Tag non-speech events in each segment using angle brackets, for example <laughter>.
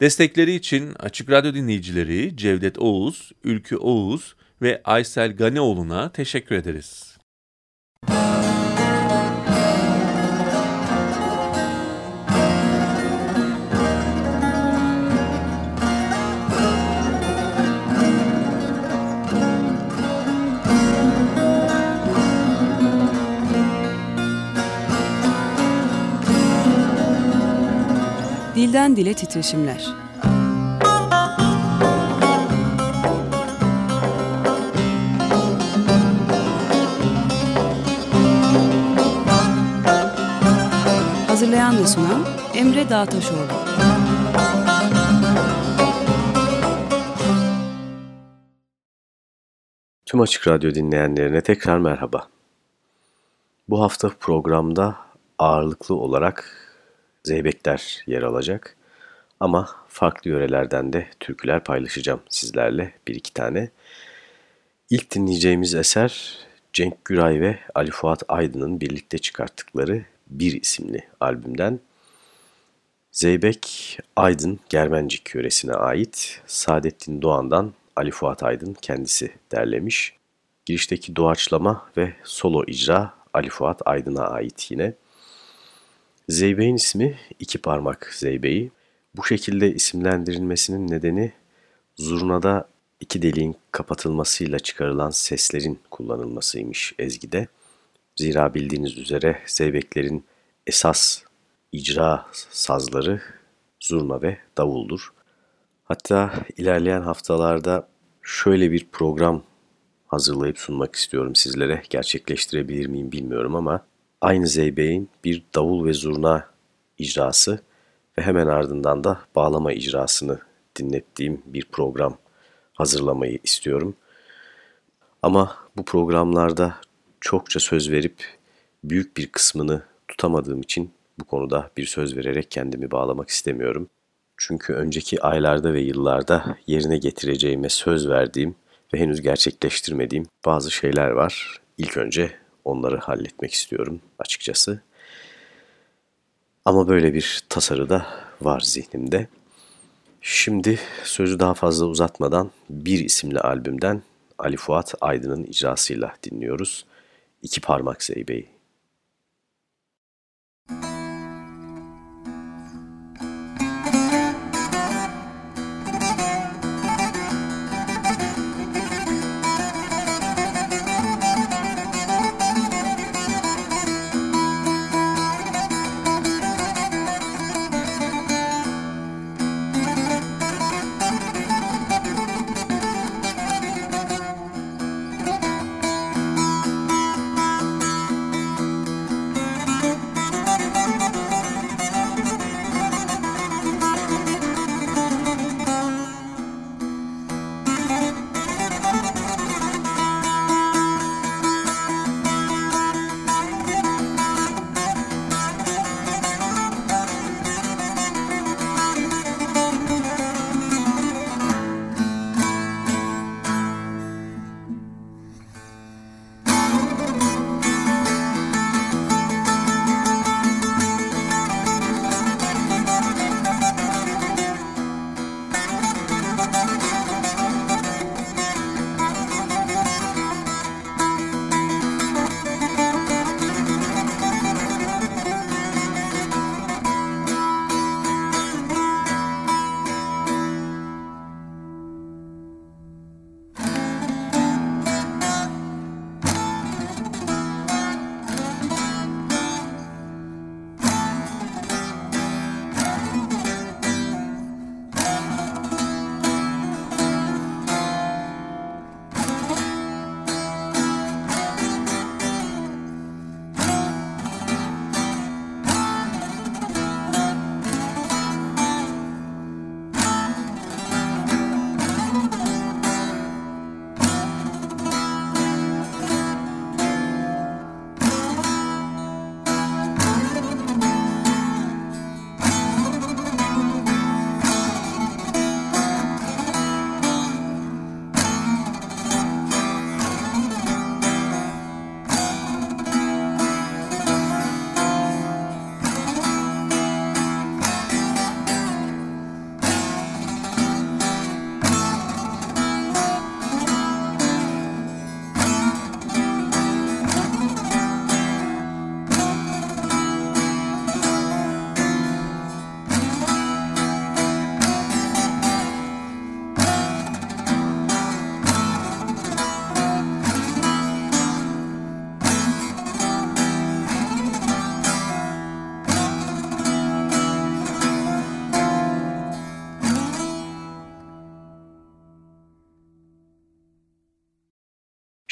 Destekleri için Açık Radyo dinleyicileri Cevdet Oğuz, Ülkü Oğuz ve Aysel Ganeoğlu'na teşekkür ederiz. Dilden Dile Titreşimler Hazırlayan ve sunan Emre Dağtaşoğlu Tüm Açık Radyo dinleyenlerine tekrar merhaba. Bu hafta programda ağırlıklı olarak zeybekler yer alacak. Ama farklı yörelerden de türküler paylaşacağım sizlerle bir iki tane. İlk dinleyeceğimiz eser Cenk Güray ve Ali Fuat Aydın'ın birlikte çıkarttıkları Bir isimli albümden. Zeybek Aydın Germencik yöresine ait Saadettin Doğan'dan Ali Fuat Aydın kendisi derlemiş. Girişteki doğaçlama ve solo icra Ali Fuat Aydın'a ait yine. Zeybeğin ismi iki parmak zeybeği. Bu şekilde isimlendirilmesinin nedeni zurnada iki deliğin kapatılmasıyla çıkarılan seslerin kullanılmasıymış ezgide. Zira bildiğiniz üzere zeybeklerin esas icra sazları zurna ve davuldur. Hatta ilerleyen haftalarda şöyle bir program hazırlayıp sunmak istiyorum sizlere. Gerçekleştirebilir miyim bilmiyorum ama aynı zeybeğin bir davul ve zurna icrası ve hemen ardından da bağlama icrasını dinlettiğim bir program hazırlamayı istiyorum. Ama bu programlarda çokça söz verip büyük bir kısmını tutamadığım için bu konuda bir söz vererek kendimi bağlamak istemiyorum. Çünkü önceki aylarda ve yıllarda yerine getireceğime söz verdiğim ve henüz gerçekleştirmediğim bazı şeyler var. İlk önce onları halletmek istiyorum açıkçası. Ama böyle bir tasarı da var zihnimde. Şimdi sözü daha fazla uzatmadan Bir isimli albümden Ali Fuat Aydın'ın icrasıyla dinliyoruz. İki Parmak Zeybe'yi.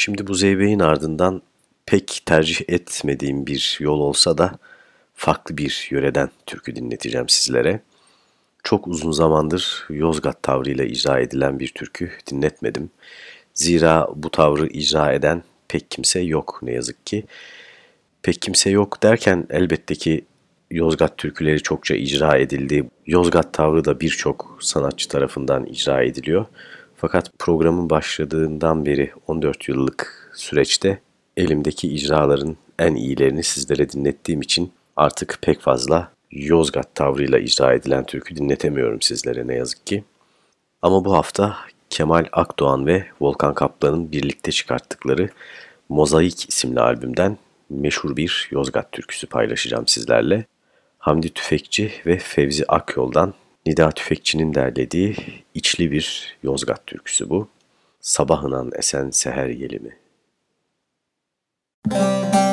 Şimdi bu zeybeğin ardından pek tercih etmediğim bir yol olsa da farklı bir yöreden türkü dinleteceğim sizlere. Çok uzun zamandır Yozgat tavrıyla icra edilen bir türkü dinletmedim. Zira bu tavrı icra eden pek kimse yok ne yazık ki. Pek kimse yok derken elbette ki Yozgat türküleri çokça icra edildi. Yozgat tavrı da birçok sanatçı tarafından icra ediliyor. Fakat programın başladığından beri 14 yıllık süreçte elimdeki icraların en iyilerini sizlere dinlettiğim için artık pek fazla Yozgat tavrıyla icra edilen türkü dinletemiyorum sizlere ne yazık ki. Ama bu hafta Kemal Akdoğan ve Volkan Kaplan'ın birlikte çıkarttıkları Mozaik isimli albümden meşhur bir Yozgat türküsü paylaşacağım sizlerle. Hamdi Tüfekçi ve Fevzi Akyol'dan Nida Tüfekçi'nin derlediği içli bir Yozgat türküsü bu. Sabahınan esen seher yelimi. Müzik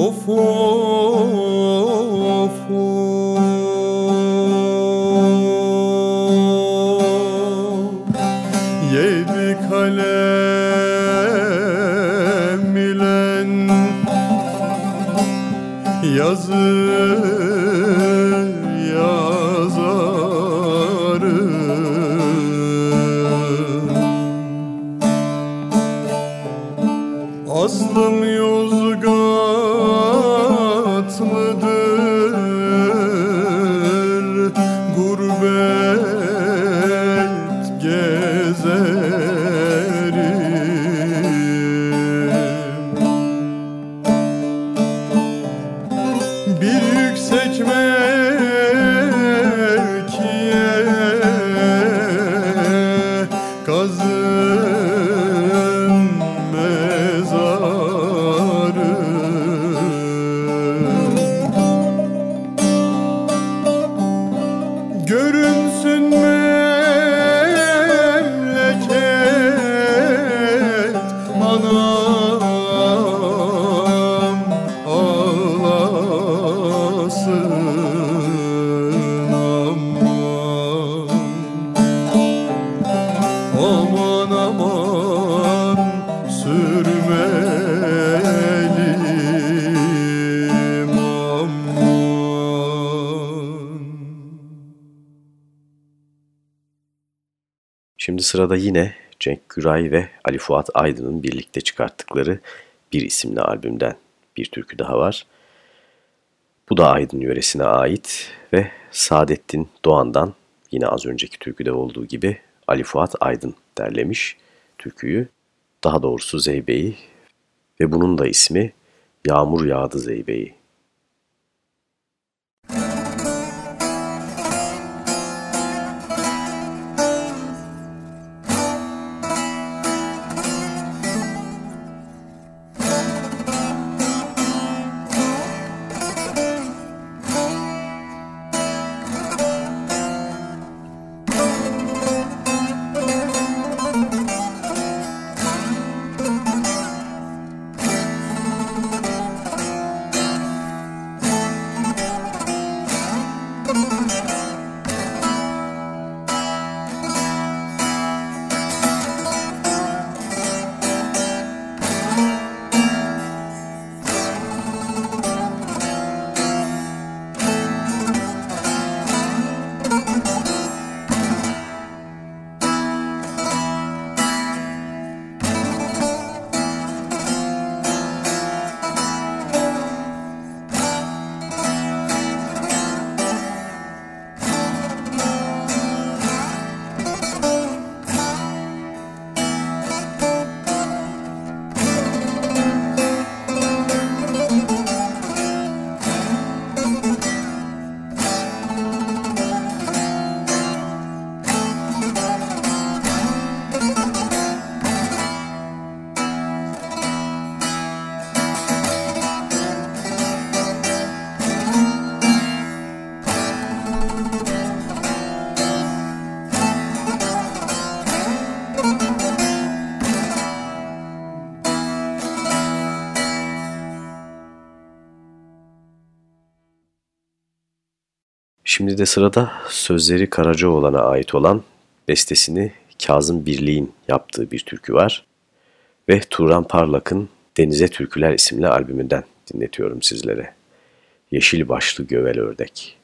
Of of Yedi kalem ile yazır sırada yine Cenk Güray ve Ali Fuat Aydın'ın birlikte çıkarttıkları Bir isimli albümden bir türkü daha var. Bu da Aydın yöresine ait ve Saadettin Doğan'dan yine az önceki türküde olduğu gibi Ali Fuat Aydın derlemiş türküyü. Daha doğrusu Zeybe'yi ve bunun da ismi Yağmur Yağdı Zeybe'yi. Şimdi de sırada sözleri Karacaoğlan'a ait olan bestesini Kazım Birliğin yaptığı bir türkü var. Ve Turan Parlak'ın Denize Türküler isimli albümünden dinletiyorum sizlere. Yeşil başlı gövel ördek.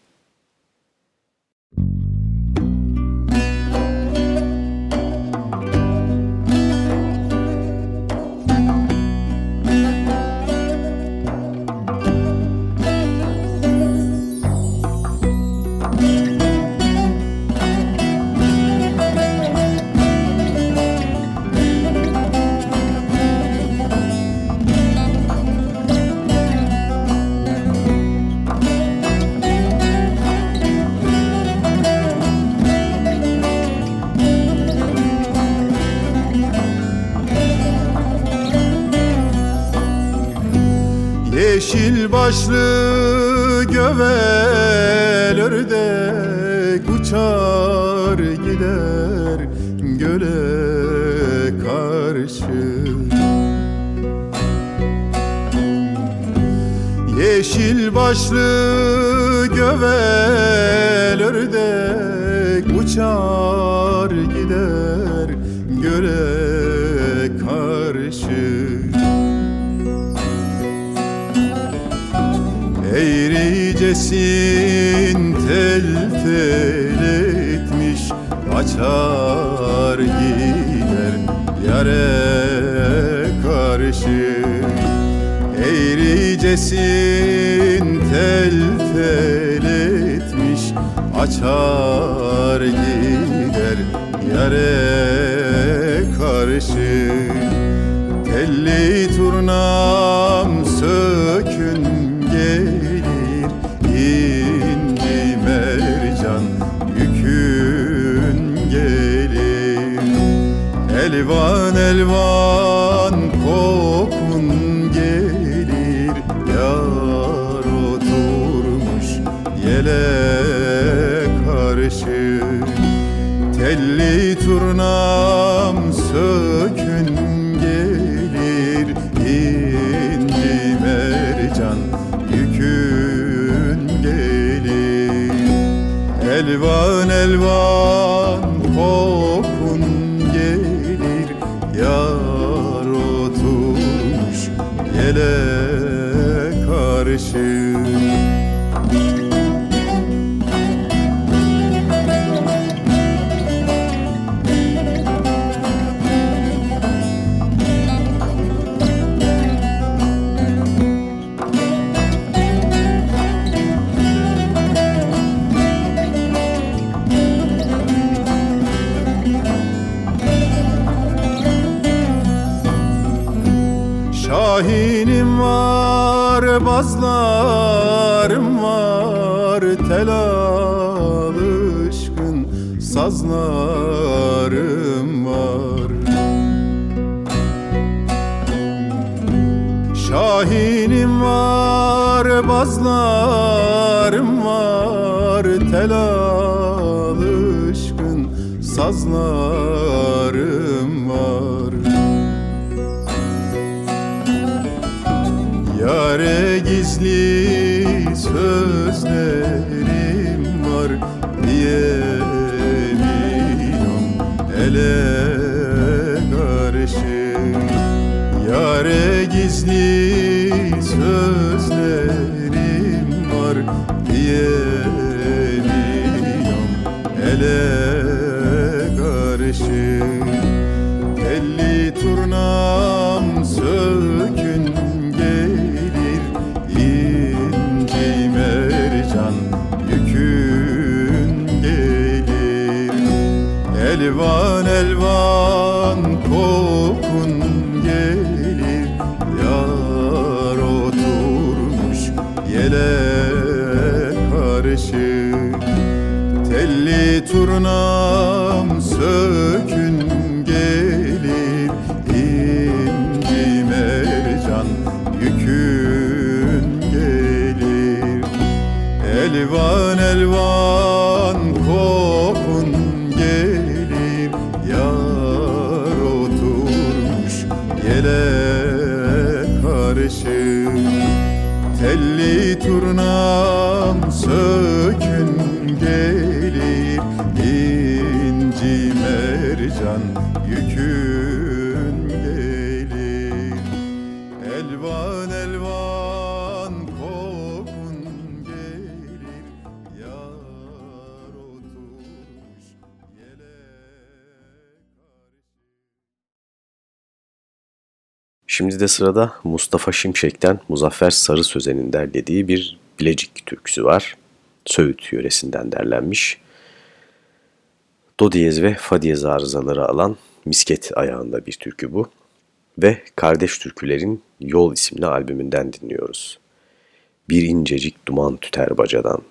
Başlı gövel ördek uçar gider göle karşı. Ey cesin tel tel etmiş Açar gider yare karşı Eğricesin tel tel etmiş Açar gider yare karşı. Telli turnam sökün gelir inci mercan yükün gelir. Elvan elvan Elvan elvan Şahinim var, bazlarım var. Tel alışkın sazlarım var. Şahinim var, bazlarım var. Tel alışkın sazlarım Yare gizli sözlerim var Diyemiyorum ele karşı Yare gizli sözlerim var Diyemiyorum ele karşı Telli turnam Elvan elvan kokun gelir Yar oturmuş yele karşı Telli turnam sökün gelir inci mercan yükün gelir Elvan elvan kokun Telli turnam sökün gelir inci mercan Şimdi de sırada Mustafa Şimşek'ten Muzaffer Sarı Sözen'in derlediği bir Bilecik türküsü var. Söğüt yöresinden derlenmiş. Do diyez ve fa diyez arızaları alan misket ayağında bir türkü bu. Ve Kardeş Türkülerin Yol isimli albümünden dinliyoruz. Bir incecik duman tüter bacadan.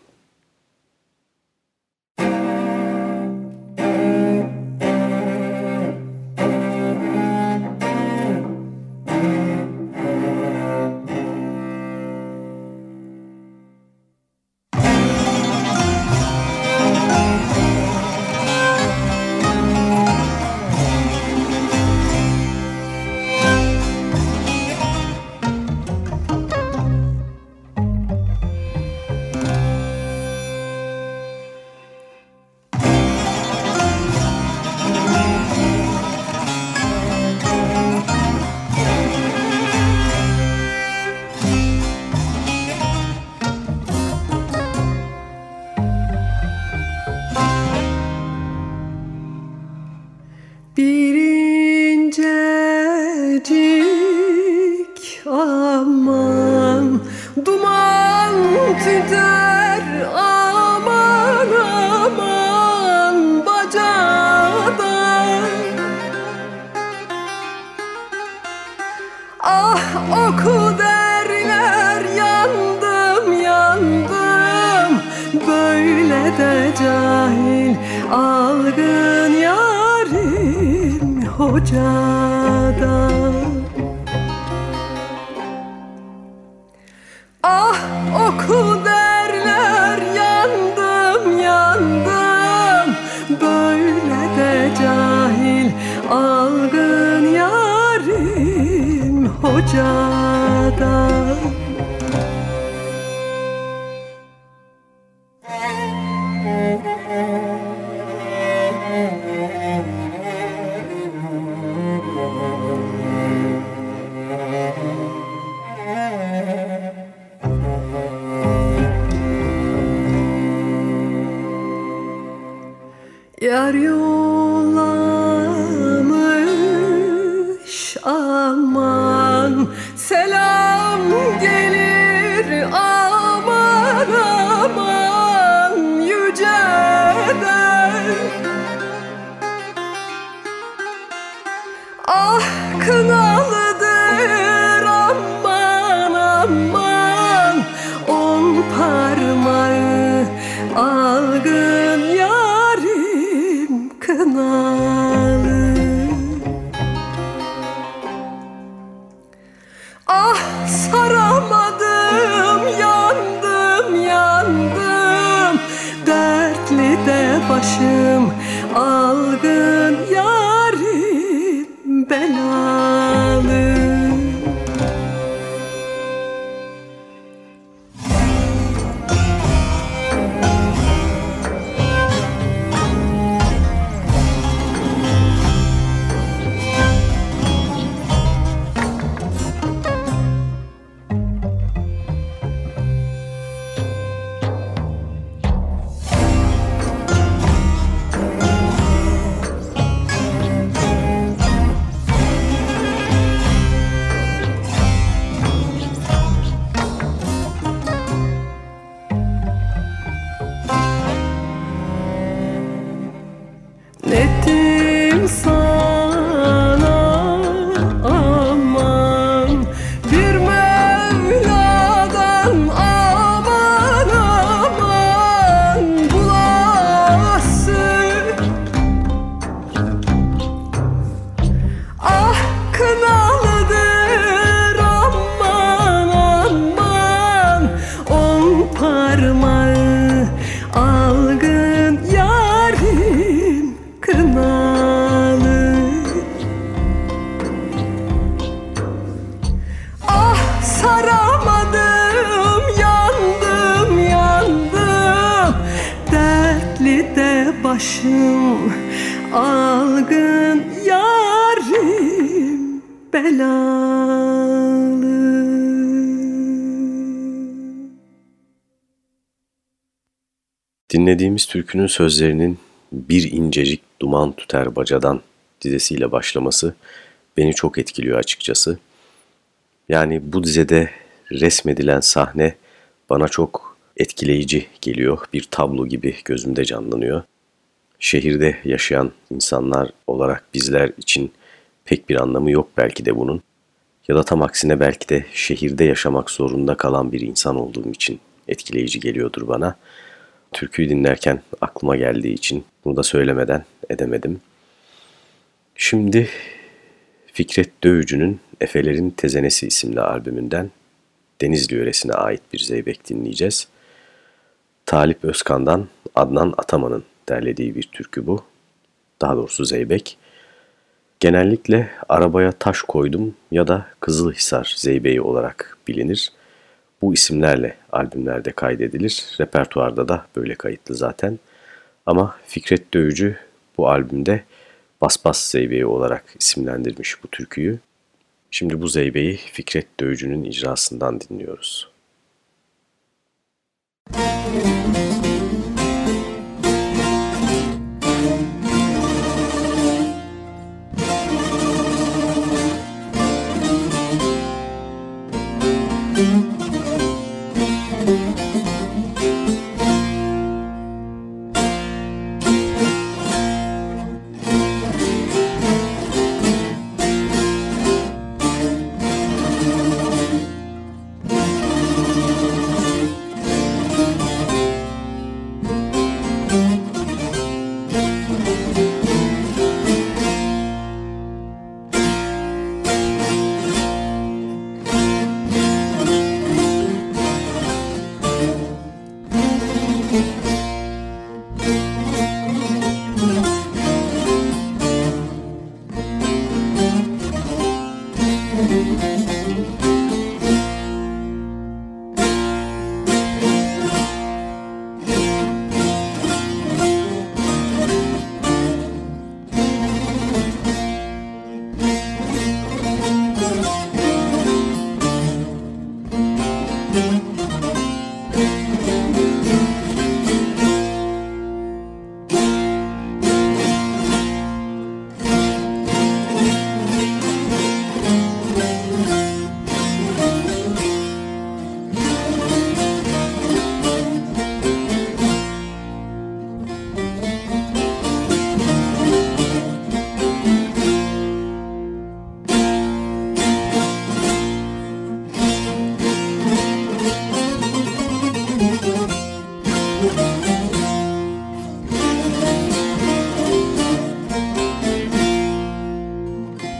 Başım algın yarim belalı Dinlediğimiz türkünün sözlerinin bir incecik duman tüter bacadan dizesiyle başlaması beni çok etkiliyor açıkçası. Yani bu dizede resmedilen sahne bana çok etkileyici geliyor. Bir tablo gibi gözümde canlanıyor. Şehirde yaşayan insanlar olarak bizler için pek bir anlamı yok belki de bunun. Ya da tam aksine belki de şehirde yaşamak zorunda kalan bir insan olduğum için etkileyici geliyordur bana. Türküyü dinlerken aklıma geldiği için bunu da söylemeden edemedim. Şimdi Fikret Dövücü'nün Efelerin Tezenesi isimli albümünden Denizli yöresine ait bir zeybek dinleyeceğiz. Talip Özkan'dan Adnan Ataman'ın derlediği bir türkü bu. Daha doğrusu zeybek. Genellikle arabaya taş koydum ya da Kızılhisar zeybeği olarak bilinir. Bu isimlerle albümlerde kaydedilir. Repertuarda da böyle kayıtlı zaten. Ama Fikret Dövücü bu albümde Basbas Zeybeği olarak isimlendirmiş bu türküyü. Şimdi bu zeybeği Fikret Dövücü'nün icrasından dinliyoruz.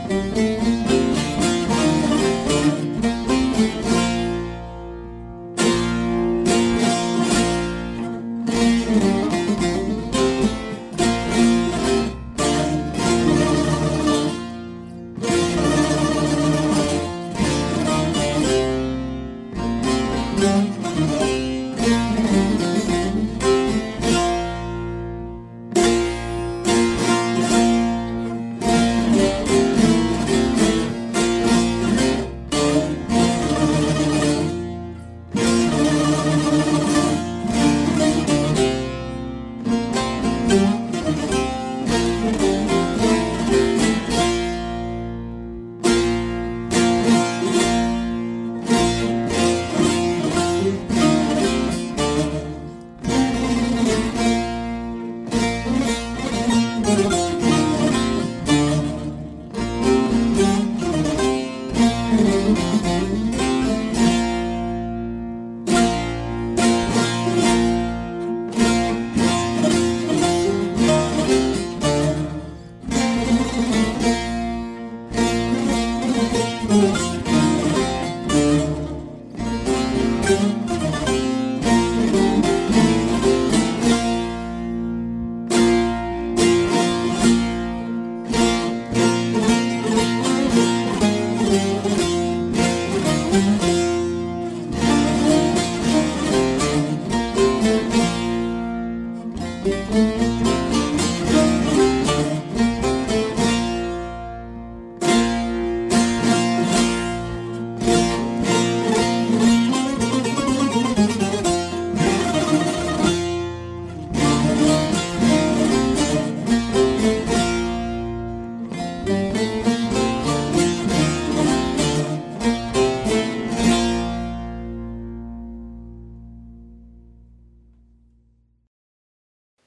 Música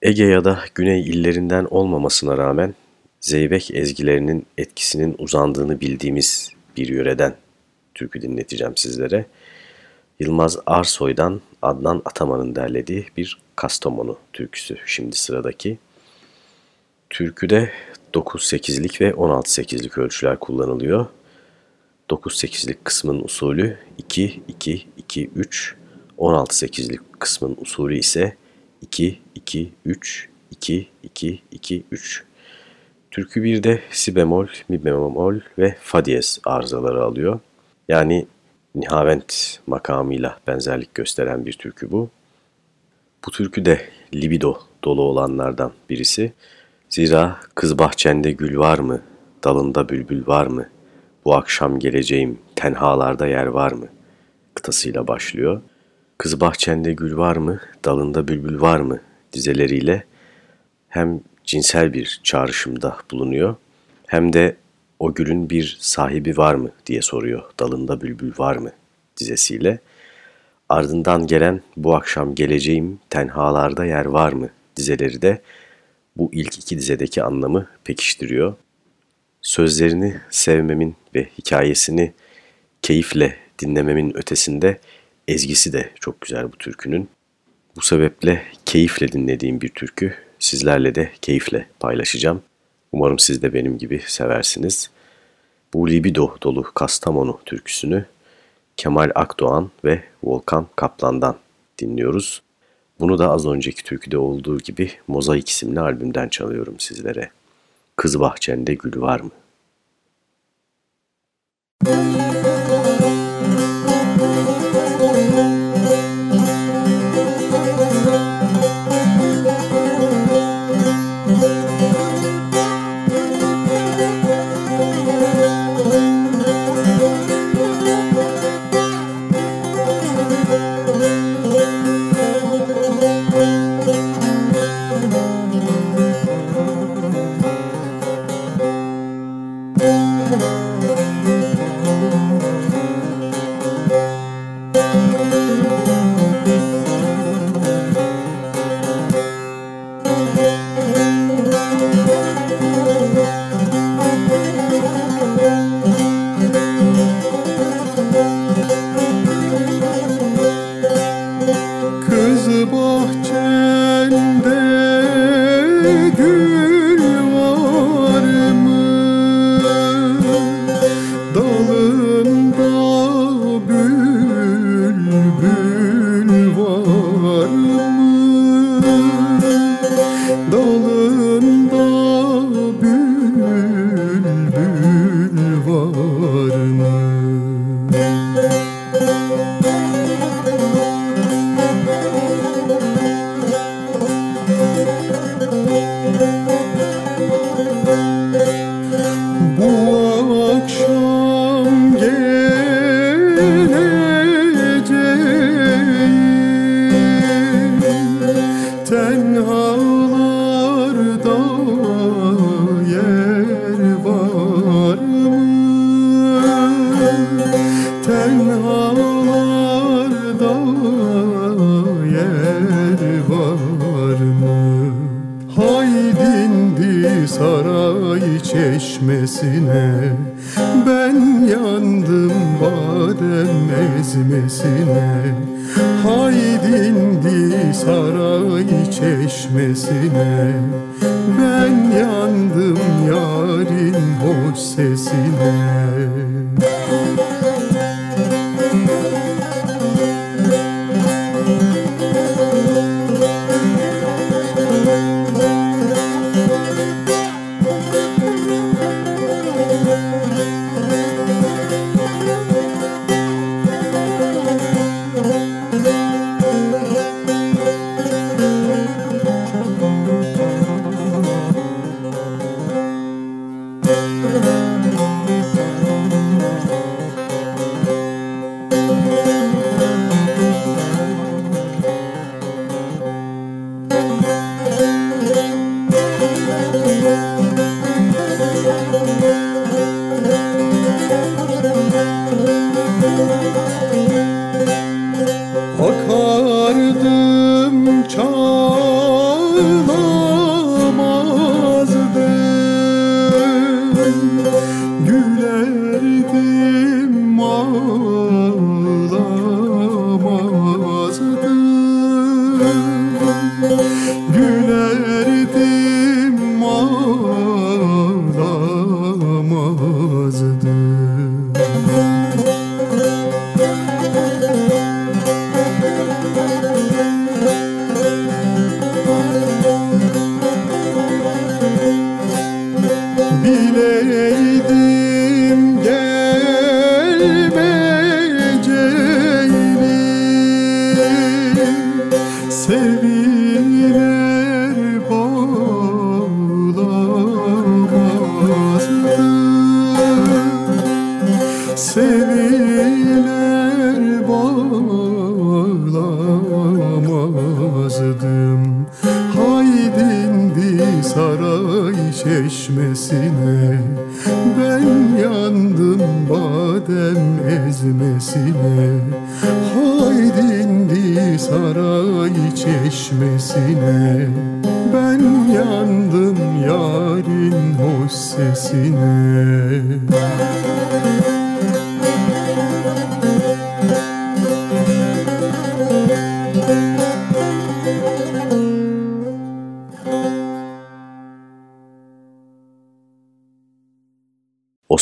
Ege ya da Güney illerinden olmamasına rağmen Zeybek ezgilerinin etkisinin uzandığını bildiğimiz bir yöreden türkü dinleteceğim sizlere. Yılmaz Arsoy'dan Adnan Ataman'ın derlediği bir Kastamonu türküsü şimdi sıradaki. Türküde 9-8'lik ve 16-8'lik ölçüler kullanılıyor. 9-8'lik kısmın usulü 2-2-2-3, 16-8'lik kısmın usulü ise 2-2-3, 2-2-2-3. Türkü bir de si bemol, mi bemol ve fa diyez arızaları alıyor. Yani Nihavent makamıyla benzerlik gösteren bir türkü bu. Bu türkü de libido dolu olanlardan birisi. Zira kız bahçende gül var mı, dalında bülbül var mı, bu akşam geleceğim tenhalarda yer var mı kıtasıyla başlıyor. Kız bahçende gül var mı, dalında bülbül var mı dizeleriyle hem cinsel bir çağrışımda bulunuyor hem de o gülün bir sahibi var mı diye soruyor dalında bülbül var mı dizesiyle. Ardından gelen bu akşam geleceğim tenhalarda yer var mı dizeleri de bu ilk iki dizedeki anlamı pekiştiriyor. Sözlerini sevmemin ve hikayesini keyifle dinlememin ötesinde ezgisi de çok güzel bu türkünün. Bu sebeple keyifle dinlediğim bir türkü sizlerle de keyifle paylaşacağım. Umarım siz de benim gibi seversiniz. Bu libido dolu Kastamonu türküsünü Kemal Akdoğan ve Volkan Kaplan'dan dinliyoruz. Bunu da az önceki türküde olduğu gibi Mozaik isimli albümden çalıyorum sizlere. Kız bahçende gül var mı? Müzik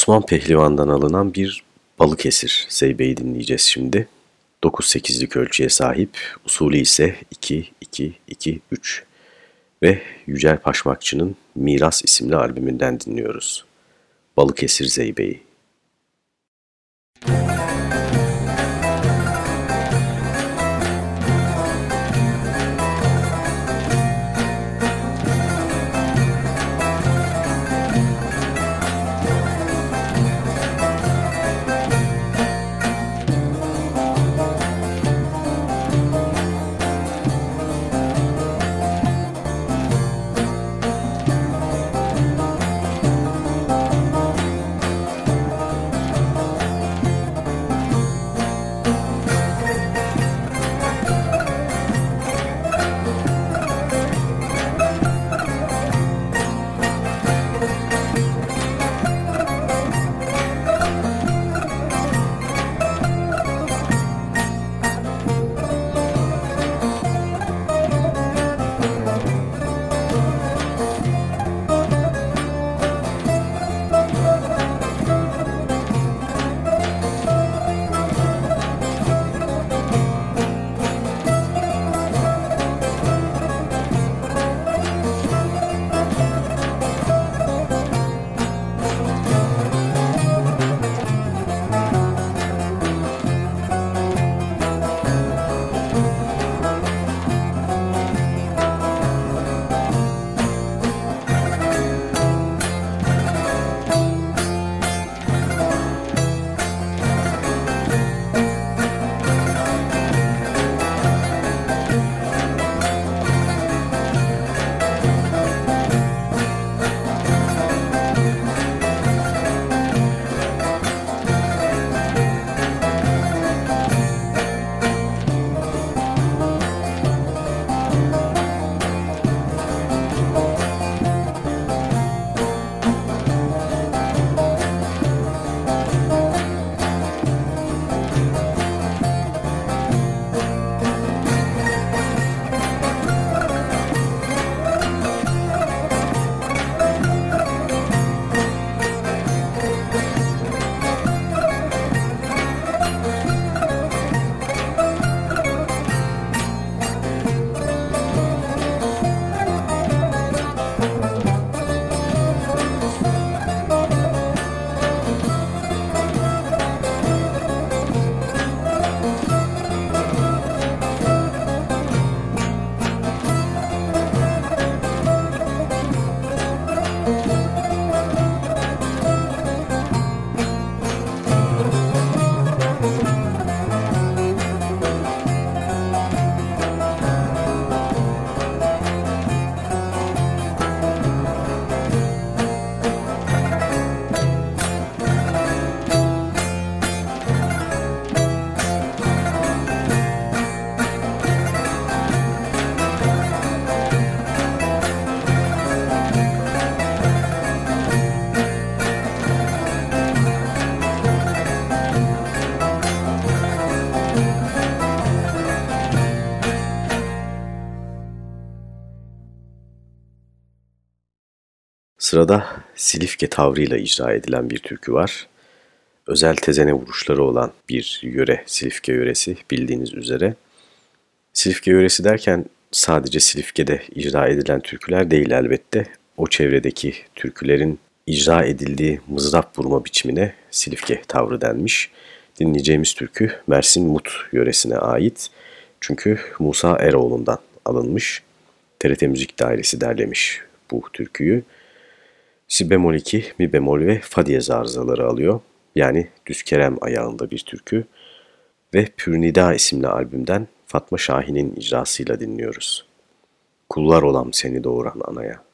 Osman Pehlivan'dan alınan bir Balıkesir Zeybe'yi dinleyeceğiz şimdi. 9-8'lik ölçüye sahip, usulü ise 2-2-2-3 ve Yücel Paşmakçı'nın Miras isimli albümünden dinliyoruz. Balıkesir Zeybe'yi. Sırada Silifke tavrıyla icra edilen bir türkü var. Özel tezene vuruşları olan bir yöre, Silifke yöresi bildiğiniz üzere. Silifke yöresi derken sadece Silifke'de icra edilen türküler değil elbette. O çevredeki türkülerin icra edildiği mızrap vurma biçimine Silifke tavrı denmiş. Dinleyeceğimiz türkü Mersin Mut yöresine ait. Çünkü Musa Eroğlu'ndan alınmış. TRT Müzik Dairesi derlemiş bu türküyü. Si bemol 2, mi bemol ve fa diyez arızaları alıyor. Yani düz kerem ayağında bir türkü. Ve Pürnida isimli albümden Fatma Şahin'in icrasıyla dinliyoruz. Kullar olam seni doğuran anaya.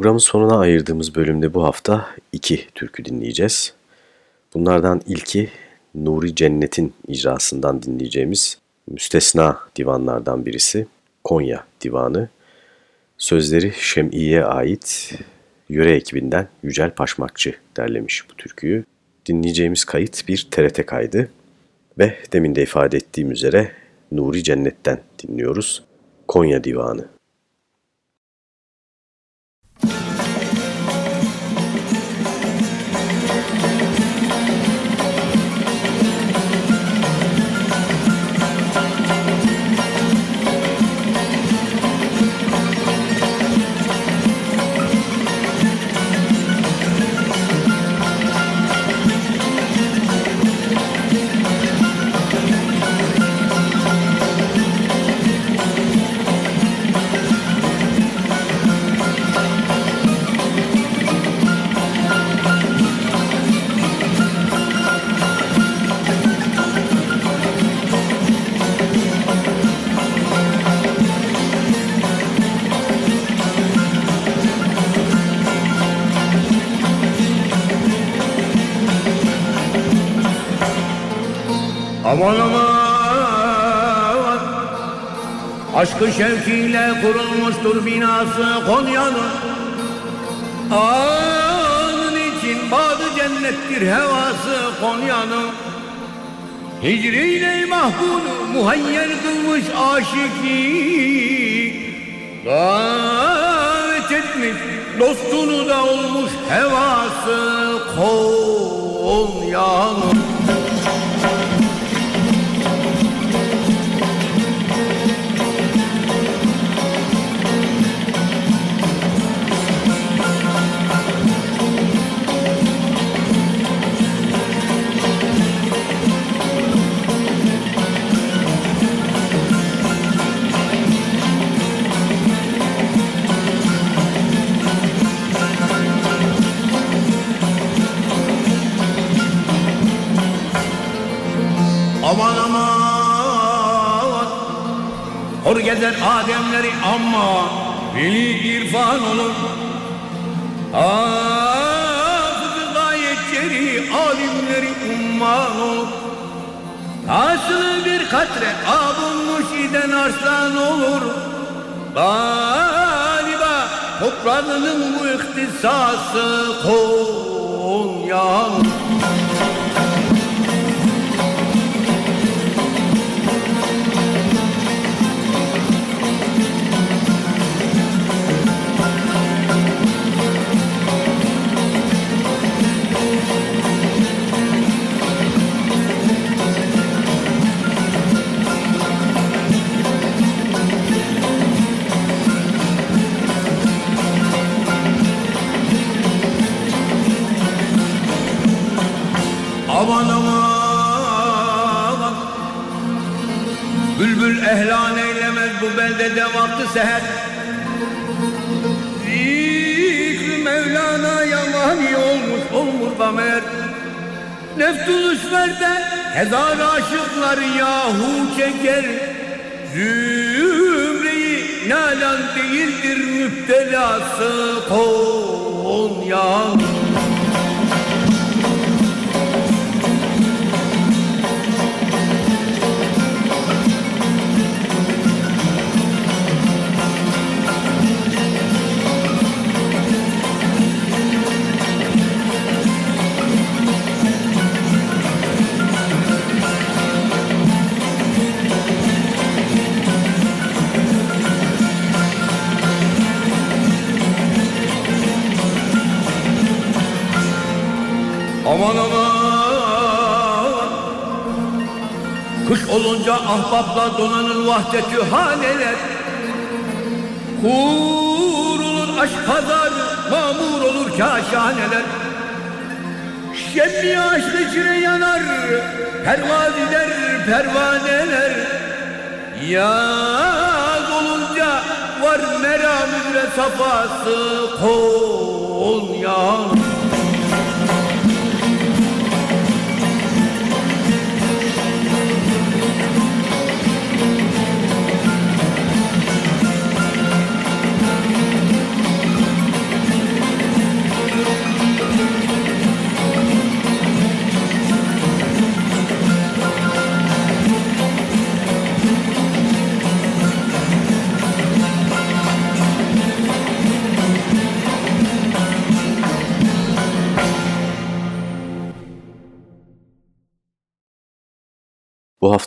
Programın sonuna ayırdığımız bölümde bu hafta iki türkü dinleyeceğiz. Bunlardan ilki Nuri Cennet'in icrasından dinleyeceğimiz müstesna divanlardan birisi Konya Divanı. Sözleri Şem'i'ye ait yöre ekibinden Yücel Paşmakçı derlemiş bu türküyü. Dinleyeceğimiz kayıt bir TRT kaydı ve demin de ifade ettiğim üzere Nuri Cennet'ten dinliyoruz. Konya Divanı. Aşkı şevkiyle kurulmuştur binası Konya'nın. Anın için badı cennettir hevası Konya'nın. Hicriyle mahbudu muhayyer kılmış aşiki Davet etmiş dostunu da olmuş hevası Konya'nın gezer Ademleri ama Veli irfan olur. Hafızı gayet yeri Alimleri umman olur. Aslı bir katre Abunmuş iden arslan olur? Galiba toprağının bu ihtisası Konya'nın Aman aman. Bülbül ehlan eylemez bu beldede vakti seher. Zikr Mevlana'ya mani olmuş olmuş Bamer Neftul üsverde hezar aşıklar yahu çeker. Zümreyi nalan değildir müptelası Konya'nın Aman aman. Kış olunca ahbapla donanır vahdetü haneler. Kurulur aşk pazarı mamur olur kaşaneler. Şemmi aşk içine yanar Pervaz eder pervaneler. Yaz olunca var meramın ve safası Konya'nın Bu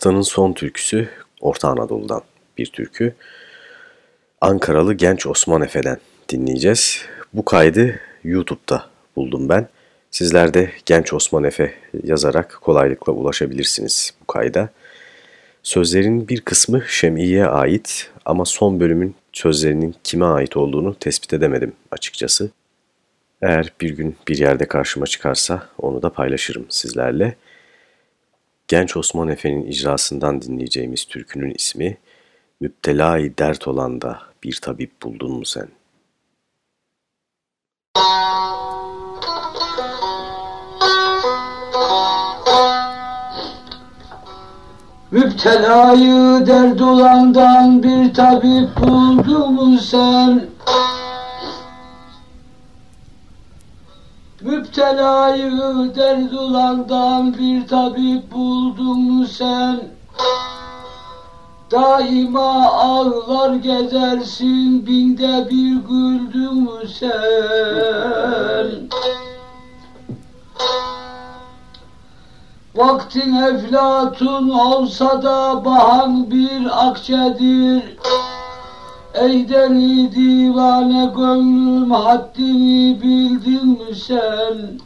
haftanın son türküsü Orta Anadolu'dan bir türkü. Ankaralı Genç Osman Efe'den dinleyeceğiz. Bu kaydı YouTube'da buldum ben. Sizler de Genç Osman Efe yazarak kolaylıkla ulaşabilirsiniz bu kayda. Sözlerin bir kısmı Şem'i'ye ait ama son bölümün sözlerinin kime ait olduğunu tespit edemedim açıkçası. Eğer bir gün bir yerde karşıma çıkarsa onu da paylaşırım sizlerle. Genç Osman Efe'nin icrasından dinleyeceğimiz türkünün ismi Müptelai dert olan da bir tabip buldun mu sen? Müptelayı dert olandan bir tabip buldun mu sen? Müptelayı derd olandan bir tabip buldun mu sen? Daima ağlar gezersin binde bir güldün mü sen? Vaktin eflatun olsa da bahan bir akçedir. Ey deli divane gönlüm haddini bildin mi sen?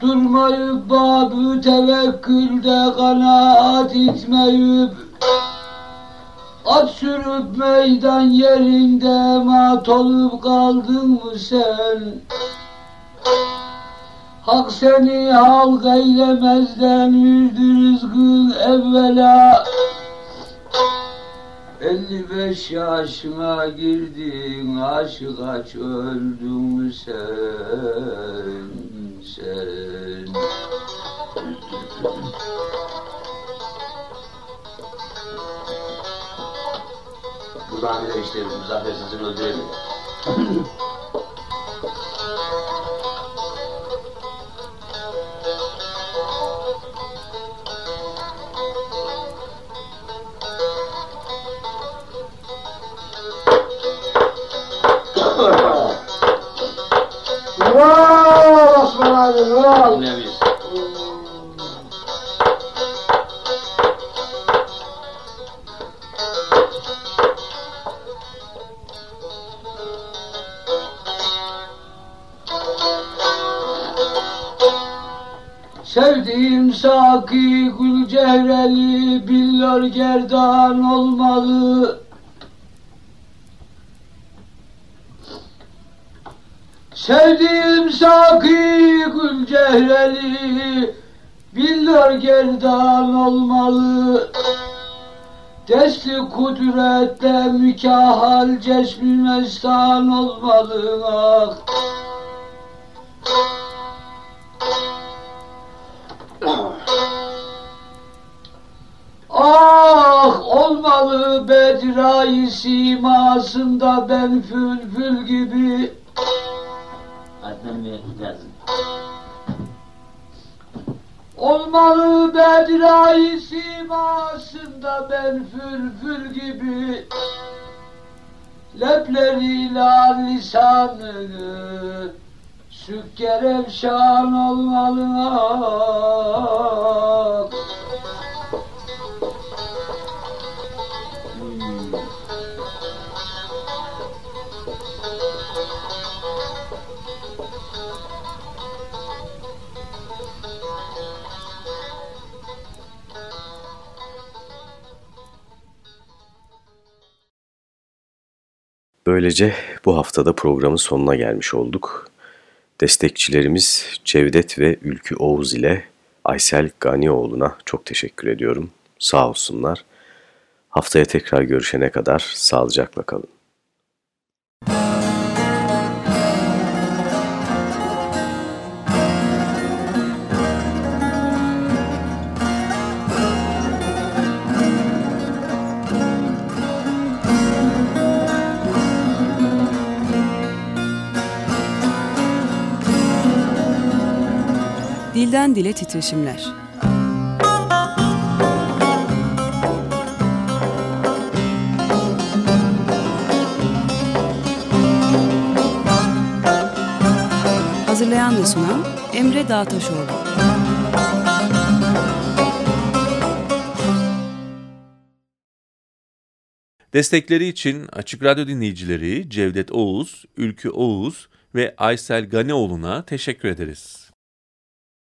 Durmayıp babı tevekkülde kanaat etmeyip At sürüp meydan yerinde mat olup kaldın mı sen? Hak seni halk eylemezden yüzdü rızkın evvela 55 yaşına girdin aşık aç öldün mü sen sen Buradan bile işte Muzaffer Saz'ın öldüremiyor. <laughs> Bravo Osman abi bravo. Dinlemiyoruz. Sevdiğim Saki Gül Cehreli Billor gerdan olmalı Sevdiğim Saki Gül Cehreli Billor gerdan olmalı. Desti kudrette mükahal ceşmi mestan olmalı. Ah. Ah olmalı Bedra'yı simasında ben fülfül gibi Adnan Bey lazım. Olmalı Bedra'yı simasında ben fülfül gibi Lepleriyle lisanını Sükker efşan olmalı ah. Böylece bu haftada programın sonuna gelmiş olduk. Destekçilerimiz Cevdet ve Ülkü Oğuz ile Aysel Ganioğlu'na çok teşekkür ediyorum. Sağ olsunlar. Haftaya tekrar görüşene kadar sağlıcakla kalın. Dilden dile titreşimler. Hazırlayan ve sunan Emre Dağtaşoğlu. Destekleri için Açık Radyo dinleyicileri Cevdet Oğuz, Ülkü Oğuz ve Aysel Ganeoğlu'na teşekkür ederiz.